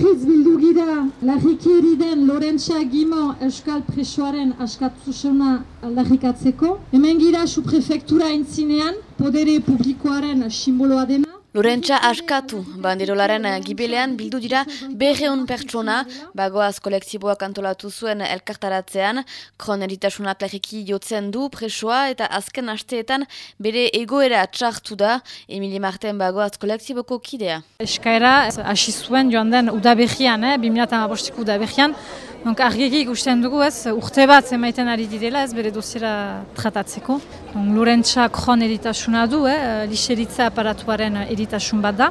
Berriz bildu gira, larriki den Lorentza Gimo Euskal Presoaren askatzusuna aldarrikatzeko. Hemen gira suprefektura entzinean, podere publikoaren simboloa dena. Lorentza askatu, bandirolaren gibilean bildu dira berreun pertsona, bagoaz kolektiboak antolatu zuen elkartaratzean, kron eritasunak lehiki jotzen du presoa eta azken asteetan bere egoera txartu da, Emili Marten bagoaz kolektiboko kidea. Eskaera hasi zuen joan den udabehian, eh, 2008ko udabehian, Donc argiki ikusten dugu ez, urte bat emaiten ari direla ez bere dosiera tratatzeko. Donc Lorentza kron eritasuna du, eh, liseritza aparatuaren eritasun bat da.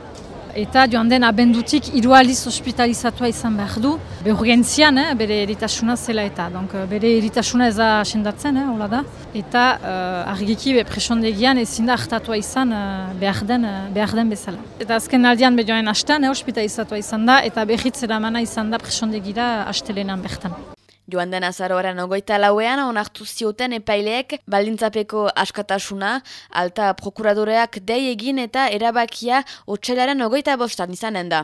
Eta joan den abendutik hiru aldiz hospitalizatua izan behar du. Beurgentzian, eh, bere eritasuna zela eta. Donc, bere eritasuna ez da sendatzen, eh, hola da. Eta uh, argiki be presondegian ezin da hartatua izan uh, behar, den, uh, behar den bezala. Eta azken aldian be joan hastan, eh, hospitalizatua izan da, eta behitzera mana izan da presondegira hastelenan bertan. Joan den azaroaren ogoita lauean, onartu zioten epaileek baldintzapeko askatasuna, alta prokuradoreak dei egin eta erabakia otxelaren ogoita bostan izanen da.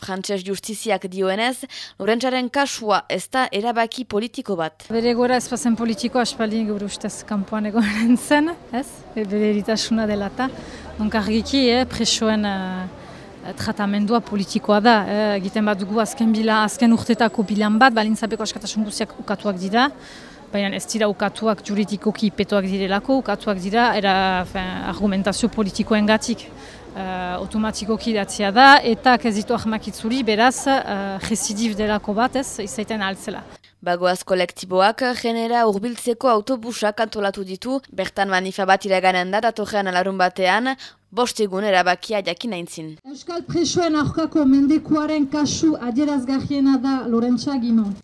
Frantses justiziak dioenez, Lorentzaren kasua ez da erabaki politiko bat. Bere gora ez pasen politiko aspaldi gure ustez kampuan egoaren zen, ez? Bere eritasuna dela eta. argiki, eh, presoen... Uh, tratamendua politikoa da. Eh, egiten bat dugu azken, bila, azken urtetako bilan bat, balintzapeko askatasun guziak ukatuak dira, baina ez dira ukatuak juridikoki petoak direlako, ukatuak dira era, fin, argumentazio politikoen gatik. Uh, eh, automatikoki datzia da, eta kezitu ahmakitzuri beraz uh, residif delako bat ez, izaiten altzela. Bagoaz kolektiboak genera urbiltzeko autobusak antolatu ditu, bertan manifa bat iraganen da datorrean alarun batean, bostegun erabakia jakin aintzin. Euskal presoen aurkako mendekuaren kasu adierazgarriena da Lorentza Gimon.